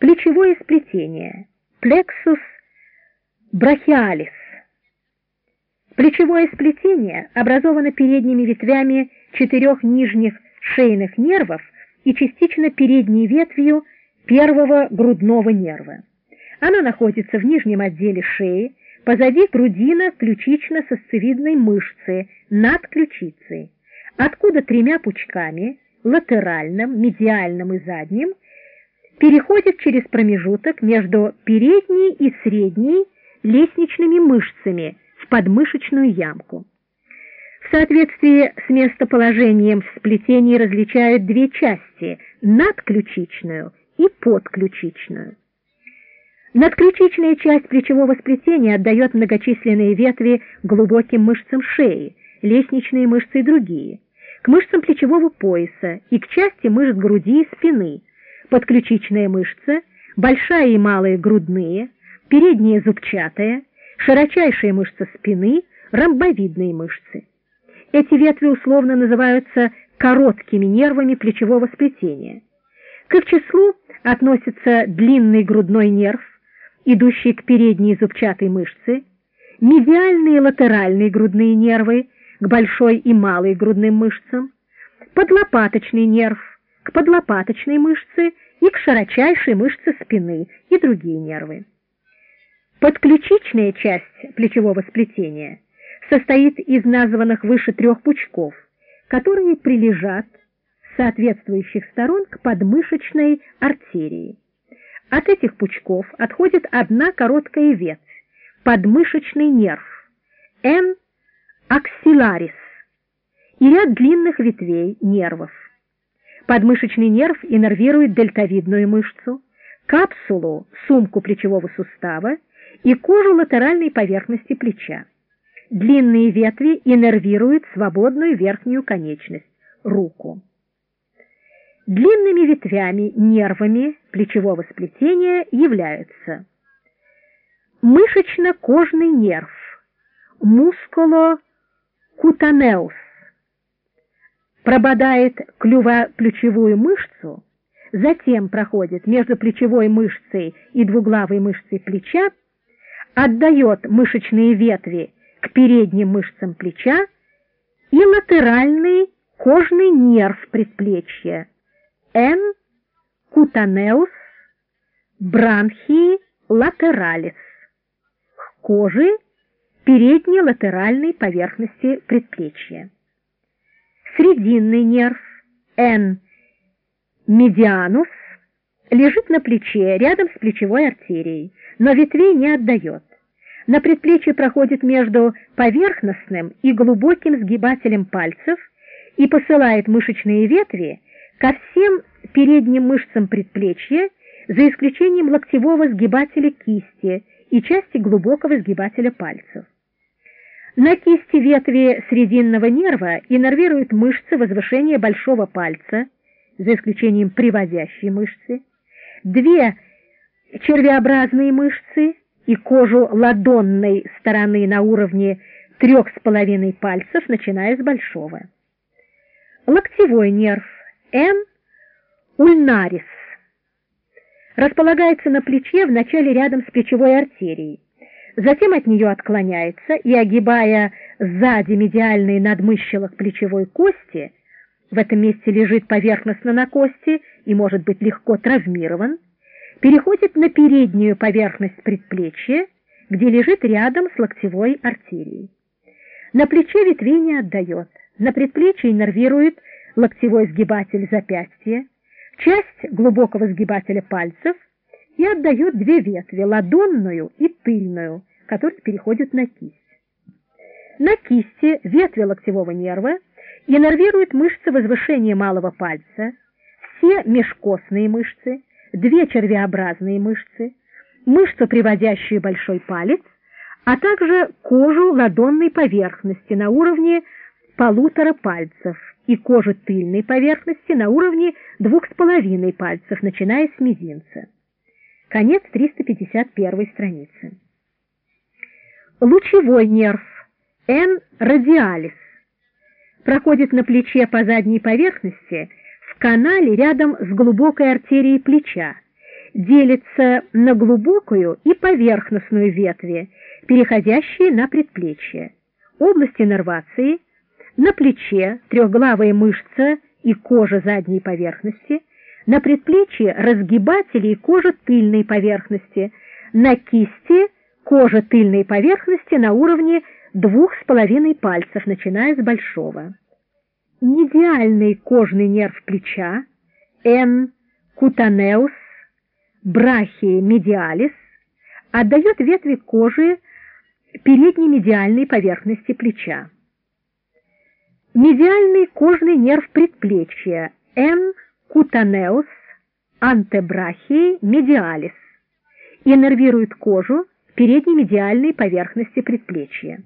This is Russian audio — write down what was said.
Плечевое сплетение. Plexus brachialis. Плечевое сплетение образовано передними ветвями четырех нижних шейных нервов и частично передней ветвью первого грудного нерва. Оно находится в нижнем отделе шеи, позади грудино-ключично-сосцевидной мышцы над ключицей, откуда тремя пучками, латеральным, медиальным и задним, переходит через промежуток между передней и средней лестничными мышцами в подмышечную ямку. В соответствии с местоположением в сплетении различают две части – надключичную и подключичную. Надключичная часть плечевого сплетения отдает многочисленные ветви глубоким мышцам шеи, лестничные мышцы и другие, к мышцам плечевого пояса и к части мышц груди и спины, подключичная мышца, большая и малая грудные, передняя зубчатая, широчайшая мышца спины, ромбовидные мышцы. Эти ветви условно называются короткими нервами плечевого сплетения. К их числу относятся длинный грудной нерв, идущий к передней зубчатой мышце, медиальные и латеральные грудные нервы к большой и малой грудным мышцам, подлопаточный нерв к подлопаточной мышце и к широчайшей мышце спины и другие нервы. Подключичная часть плечевого сплетения состоит из названных выше трех пучков, которые прилежат с соответствующих сторон к подмышечной артерии. От этих пучков отходит одна короткая ветвь, подмышечный нерв, N. аксиларис, и ряд длинных ветвей нервов. Подмышечный нерв иннервирует дельтовидную мышцу, капсулу, сумку плечевого сустава и кожу латеральной поверхности плеча. Длинные ветви иннервируют свободную верхнюю конечность, руку. Длинными ветвями, нервами плечевого сплетения являются мышечно-кожный нерв, мускулокутанеус, прободает клювоплечевую мышцу, затем проходит между плечевой мышцей и двуглавой мышцей плеча, отдает мышечные ветви к передним мышцам плеча и латеральный кожный нерв предплечья, Н. кутанеус бранхии латералис к коже передней латеральной поверхности предплечья. Срединный нерв Н. медианус лежит на плече рядом с плечевой артерией, но ветвей не отдает. На предплечье проходит между поверхностным и глубоким сгибателем пальцев и посылает мышечные ветви ко всем передним мышцам предплечья, за исключением локтевого сгибателя кисти и части глубокого сгибателя пальцев. На кисти ветви срединного нерва иннервируют мышцы возвышения большого пальца, за исключением приводящей мышцы, две червеобразные мышцы и кожу ладонной стороны на уровне трех с половиной пальцев, начиная с большого. Локтевой нерв Н. ульнарис располагается на плече вначале рядом с плечевой артерией затем от нее отклоняется и, огибая сзади медиальный надмыщелок плечевой кости, в этом месте лежит поверхностно на кости и может быть легко травмирован, переходит на переднюю поверхность предплечья, где лежит рядом с локтевой артерией. На плече ветвей не отдает, на предплечье иннервирует локтевой сгибатель запястья, часть глубокого сгибателя пальцев и отдает две ветви, ладонную и тыльную, которые переходят на кисть. На кисти ветви локтевого нерва иннервируют мышцы возвышения малого пальца, все межкостные мышцы, две червеобразные мышцы, мышцу, приводящую большой палец, а также кожу ладонной поверхности на уровне полутора пальцев и кожу тыльной поверхности на уровне двух с половиной пальцев, начиная с мизинца. Конец 351 страницы лучевой нерв N радиалис проходит на плече по задней поверхности в канале рядом с глубокой артерией плеча делится на глубокую и поверхностную ветви, переходящие на предплечье. Область иннервации на плече трехглавая мышца и кожа задней поверхности, на предплечье разгибатели и кожа тыльной поверхности, на кисти кожа тыльной поверхности на уровне двух с половиной пальцев, начиная с большого. Медиальный кожный нерв плеча, N. cutaneus, брахии медиалис, отдает ветви кожи передней медиальной поверхности плеча. Медиальный кожный нерв предплечья, N. cutaneus, антебрахии медиалис, иннервирует кожу передней медиальной поверхности предплечья.